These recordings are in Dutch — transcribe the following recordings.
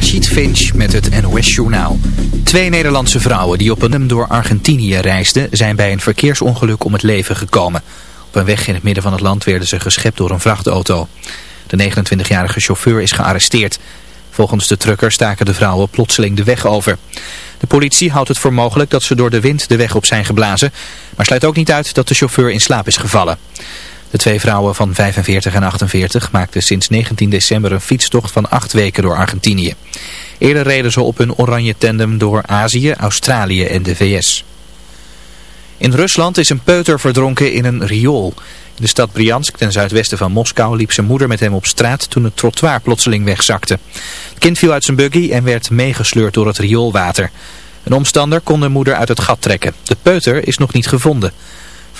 Rachid Finch met het NOS-journaal. Twee Nederlandse vrouwen die op een door Argentinië reisden... zijn bij een verkeersongeluk om het leven gekomen. Op een weg in het midden van het land werden ze geschept door een vrachtauto. De 29-jarige chauffeur is gearresteerd. Volgens de trucker staken de vrouwen plotseling de weg over. De politie houdt het voor mogelijk dat ze door de wind de weg op zijn geblazen... maar sluit ook niet uit dat de chauffeur in slaap is gevallen. De twee vrouwen van 45 en 48 maakten sinds 19 december een fietstocht van acht weken door Argentinië. Eerder reden ze op hun oranje tandem door Azië, Australië en de VS. In Rusland is een peuter verdronken in een riool. In de stad Briansk, ten zuidwesten van Moskou, liep zijn moeder met hem op straat toen het trottoir plotseling wegzakte. Het kind viel uit zijn buggy en werd meegesleurd door het rioolwater. Een omstander kon de moeder uit het gat trekken. De peuter is nog niet gevonden.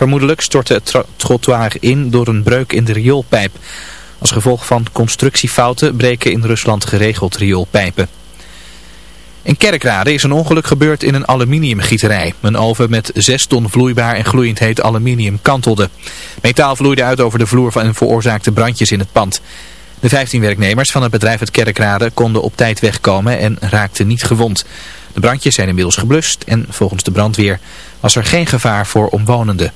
Vermoedelijk stortte het trottoir in door een breuk in de rioolpijp. Als gevolg van constructiefouten breken in Rusland geregeld rioolpijpen. In Kerkrade is een ongeluk gebeurd in een aluminiumgieterij. Een oven met 6 ton vloeibaar en gloeiend heet aluminium kantelde. Metaal vloeide uit over de vloer en veroorzaakte brandjes in het pand. De 15 werknemers van het bedrijf het Kerkrade konden op tijd wegkomen en raakten niet gewond. De brandjes zijn inmiddels geblust en volgens de brandweer was er geen gevaar voor omwonenden.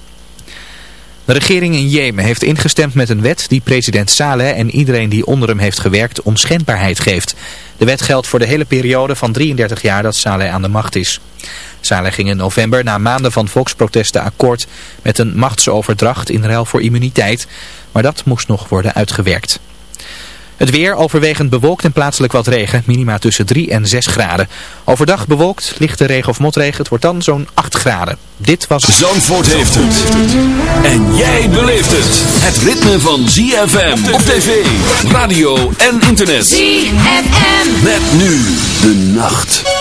De regering in Jemen heeft ingestemd met een wet die president Saleh en iedereen die onder hem heeft gewerkt onschendbaarheid geeft. De wet geldt voor de hele periode van 33 jaar dat Saleh aan de macht is. Saleh ging in november na maanden van volksprotesten akkoord met een machtsoverdracht in ruil voor immuniteit, maar dat moest nog worden uitgewerkt. Het weer overwegend bewolkt en plaatselijk wat regen. Minima tussen 3 en 6 graden. Overdag bewolkt, lichte regen of motregen. Het wordt dan zo'n 8 graden. Dit was... Zandvoort heeft het. En jij beleeft het. Het ritme van ZFM op tv, radio en internet. ZFM. Met nu de nacht.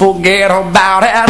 Forget about it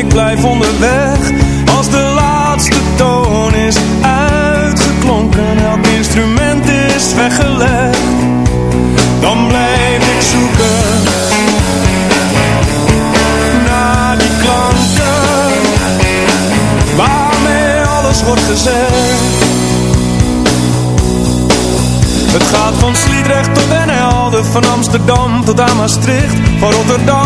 ik blijf onderweg. Als de laatste toon is uitgeklonken Elk instrument is weggelegd. Dan blijf ik zoeken Naar die klanken Waarmee alles wordt gezegd. Het gaat van Sliedrecht tot Den Helder Van Amsterdam tot aan Maastricht Van Rotterdam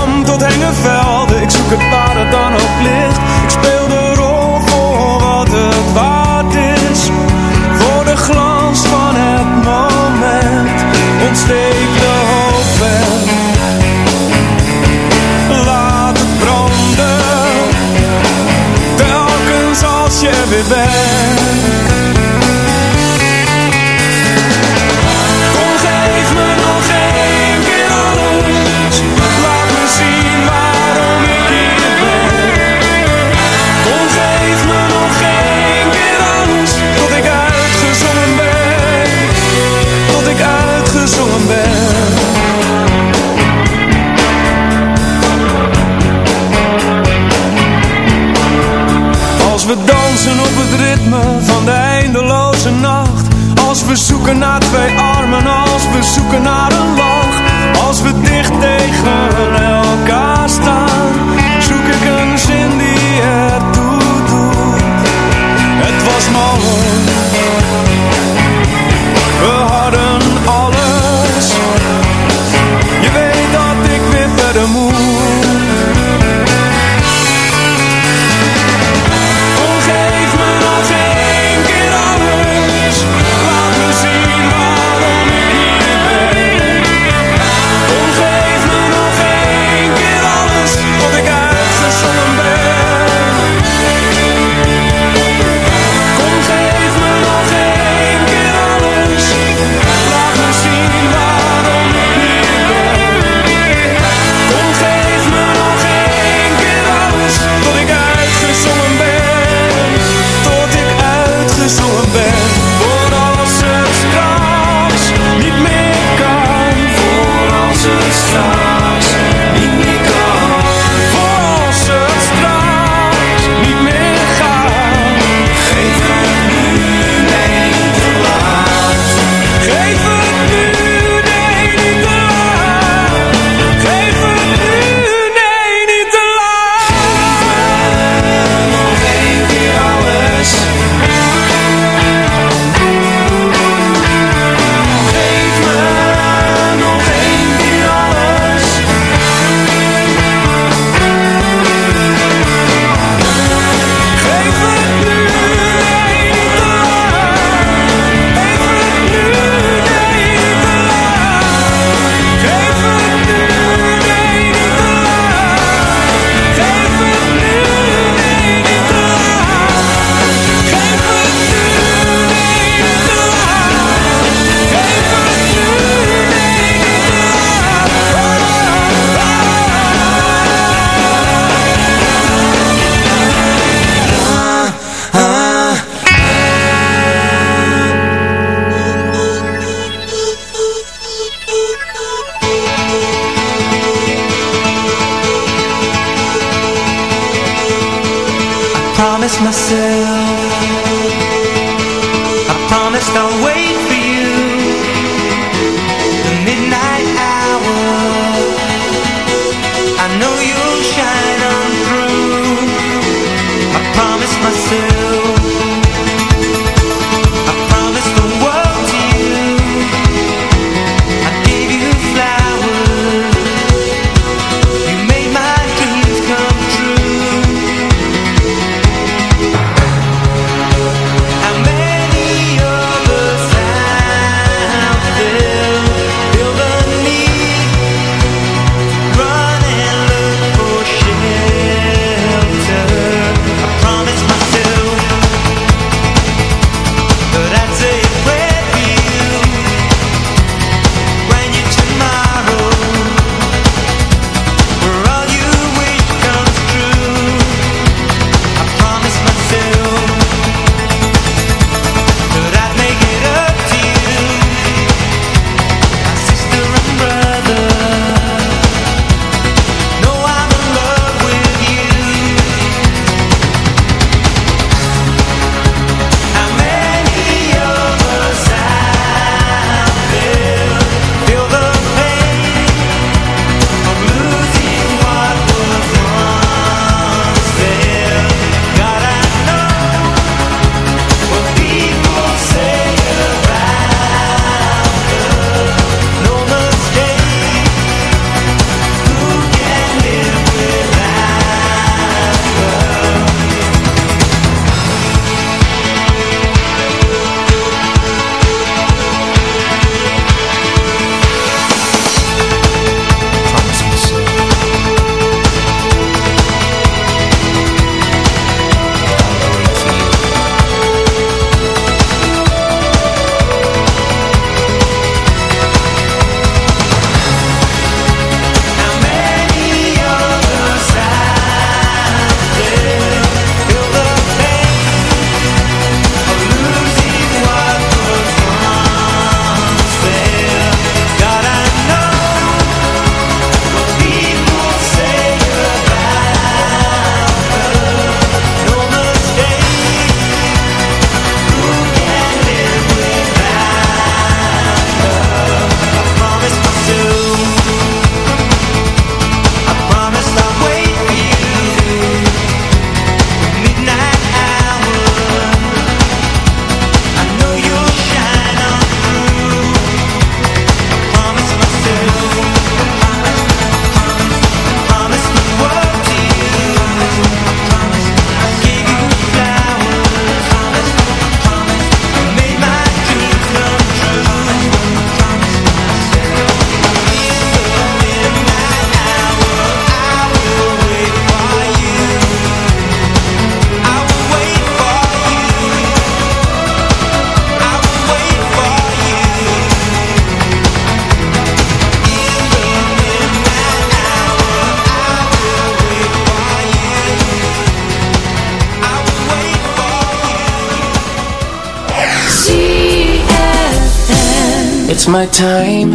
time,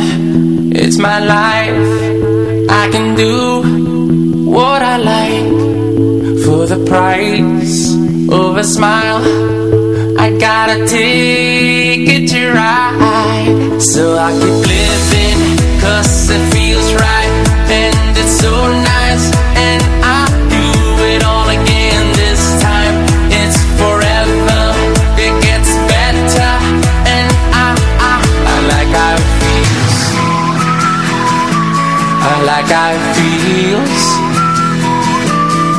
it's my life.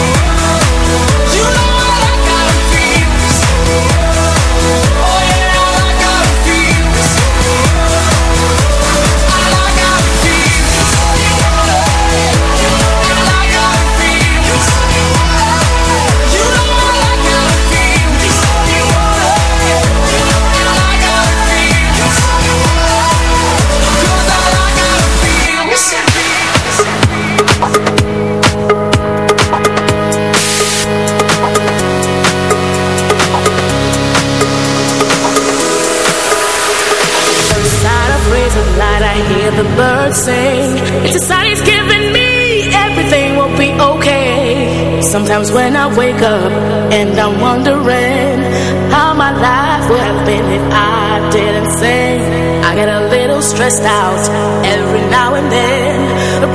Ooh. Birds sing. It's a sign he's giving me everything will be okay. Sometimes when I wake up and I'm wondering how my life would have been if I didn't sing, I get a little stressed out every now and then. The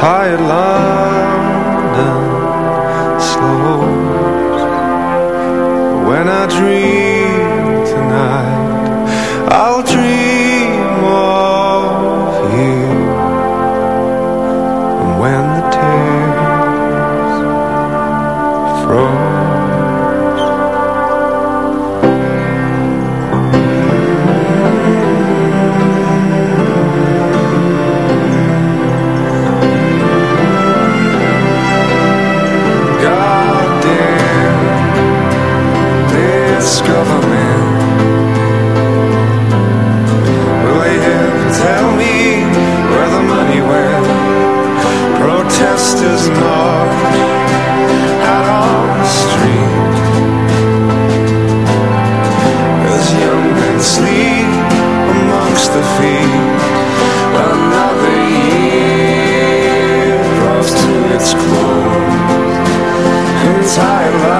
tired London slows. When I dream its close. It's high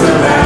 the man.